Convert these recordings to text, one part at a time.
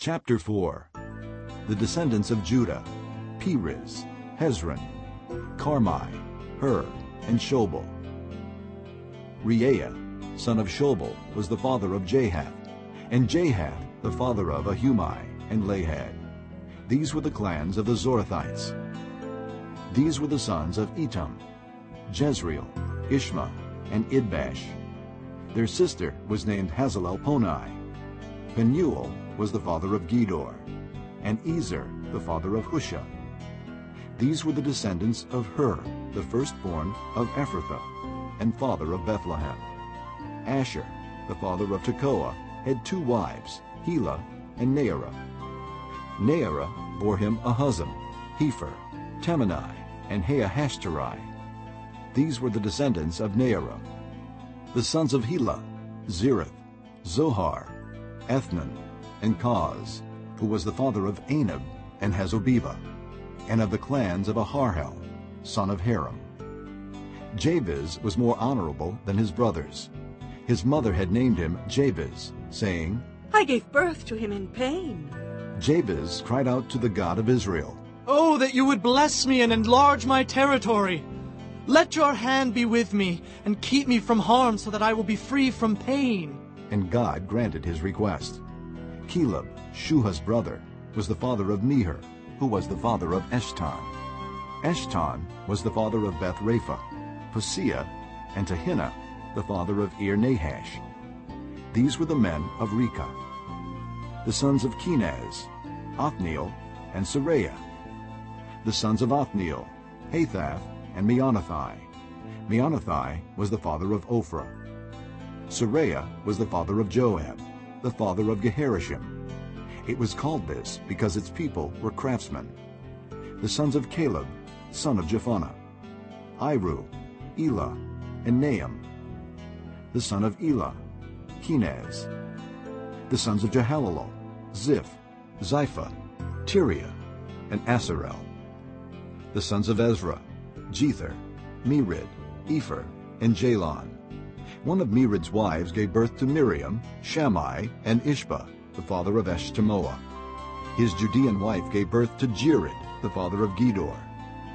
Chapter 4 The descendants of Judah, Perez, Hezron, Carmi, Hur, and Shobal. Reaiah, son of Shobal, was the father of Jahath, and Jahath the father of Ahumai and Lahad. These were the clans of the Zorathites. These were the sons of Etam, Jezreel, Ishma, and Idbash. Their sister was named Hazzelelponi. Penuel was the father of Gedor, and Ezer the father of Hushah. These were the descendants of Hur, the firstborn of Ephrathah, and father of Bethlehem. Ashhur, the father of Tekoa, had two wives, Helah and Naarah. Naarah bore him Ahuzzam, Hepher, Temeni, and Haahashtari. These were the descendants of Naarah. The sons of Helah, Zereth, Zohar, Ethnan, and Koz, who was the father of Anub and Hazzobebah, and of the clans of Aharhel, son of Harum. Jabez was more honorable than his brothers. His mother had named him Jabez, saying, I gave birth to him in pain. Jabez cried out to the God of Israel, Oh, that you would bless me and enlarge my territory. Let your hand be with me and keep me from harm so that I will be free from pain. And God granted his request. Kelub, Shuhah's brother, was the father of Mehir, who was the father of Eshton. Eshton was the father of Beth Rapha, Paseah, and Tehinnah, the father of Ir Nahash. These were the men of Rekah. The sons of Kenaz, Othniel, and Seraiah. The sons of Othniel, Hathath, and Meonothai. Meonothai was the father of Ophrah. Seraiah was the father of Joab, the father of Geharashim. It was called this because its people were craftsmen. The sons of Caleb, son of Jephunneh, Iru, Elah, and Naam. The son of Elah, Kenaz. The sons of Jehallelel, Ziph, Ziphah, Tiria, and Asarel. The sons of Ezra, Jether, Mered, Epher, and Jalon. One of Mered's wives gave birth to Miriam, Shammai, and Ishbah, the father of Eshtemoa. His Judean wife gave birth to Jered, the father of Gedor,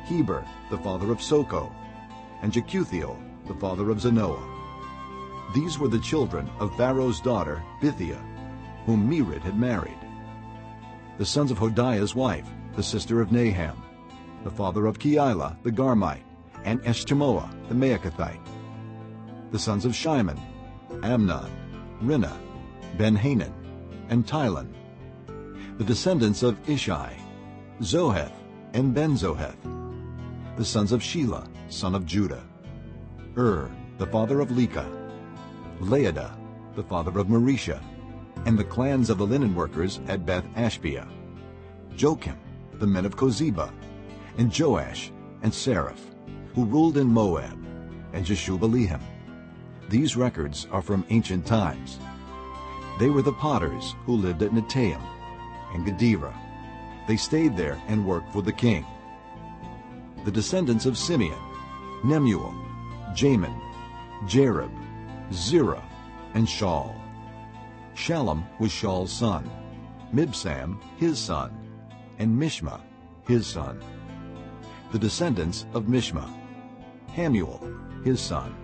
Heber, the father of Soko, and Jekuthiel, the father of Zanoah. These were the children of Pharaoh's daughter, Bithiah, whom Mered had married. The sons of Hodiah's wife, the sister of Naham, the father of Keilah the Garmite, and Eshtemoa the Maakathite. The sons of Shimon, Amnon, Rinnah, Ben-Hanan, and Tilon. The descendants of Ishai, Zoheth, and Ben-Zoheth. The sons of Shelah, son of Judah. Ur, the father of Lekah. Laadah, the father of Mareshah, and the clans of the linen workers at Beth Ashbea. Jokim, the men of Kozeba, and Joash, and Saraph, who ruled in Moab, and Jashubbalehem. These records are from ancient times. They were the potters who lived at Netaim and Gederah. They stayed there and worked for the king. The descendants of Simeon, Nemuel, Jamin, Jarib, Zerah, and Shaul. Shallum was Shaul's son, Mibsam his son, and Mishma his son. The descendants of Mishma, Hammuel his son,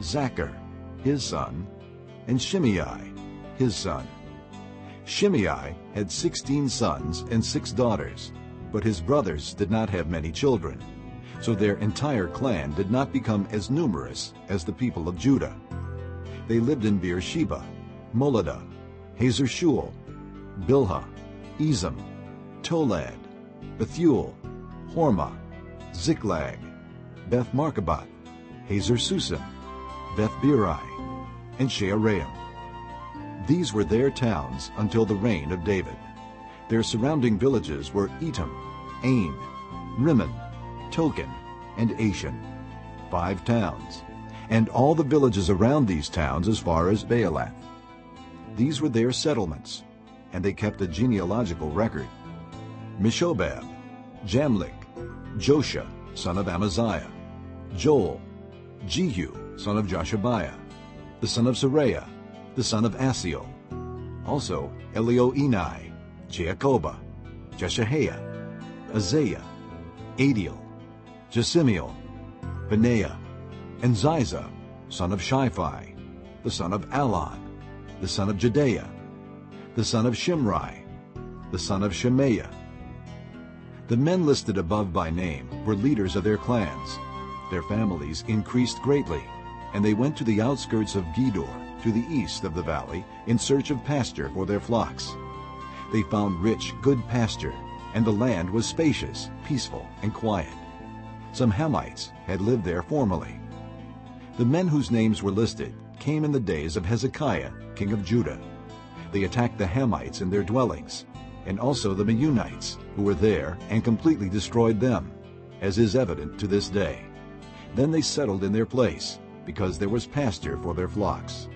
Zakkur his son, and Shimei his son. Shimei had sixteen sons and six daughters, but his brothers did not have many children, so their entire clan did not become as numerous as the people of Judah. They lived in Beersheba, Moladah, Hazar Shual, Bilhah, Ezem, Tolad, Bethuel, Hormah, Ziklag, Beth Markaboth, Hazar Susim, Beth Biri, and Shaaraim. These were their towns until the reign of David. Their surrounding villages were Etam, Ain, Rimmon, Tokem, and Ashan, five towns, and all the villages around these towns as far as Baalath. These were their settlements, and they kept a genealogical record. Meshobab, Jamlech, Joshah, son of Amaziah, Joel, Jehu, son of Joshibiah, the son of Seraiah, the son of Asiel, also Elioenai, Jaakobah, Jeshohaiah, Azariah, Adiel, Jesimiel, Benaiah, and Ziza, son of Shiphi, the son of Allon, the son of Jedaiah, the son of Shimri, the son of Shemaiah. The men listed above by name were leaders of their clans. Their families increased greatly, and they went to the outskirts of Gedor, to the east of the valley, in search of pasture for their flocks. They found rich, good pasture, and the land was spacious, peaceful, and quiet. Some Hamites had lived there formerly. The men whose names were listed came in the days of Hezekiah, king of Judah. They attacked the Hamites in their dwellings, and also the Meunites, who were there, and completely destroyed them, as is evident to this day. Then they settled in their place, because there was pasture for their flocks.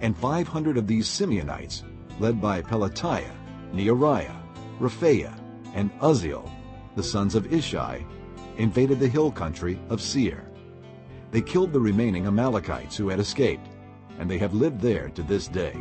And five hundred of these Simeonites, led by Pelatiah, Neariah, Rephaiah, and Uzziel, the sons of Ishai, invaded the hill country of Seir. They killed the remaining Amalekites who had escaped, and they have lived there to this day.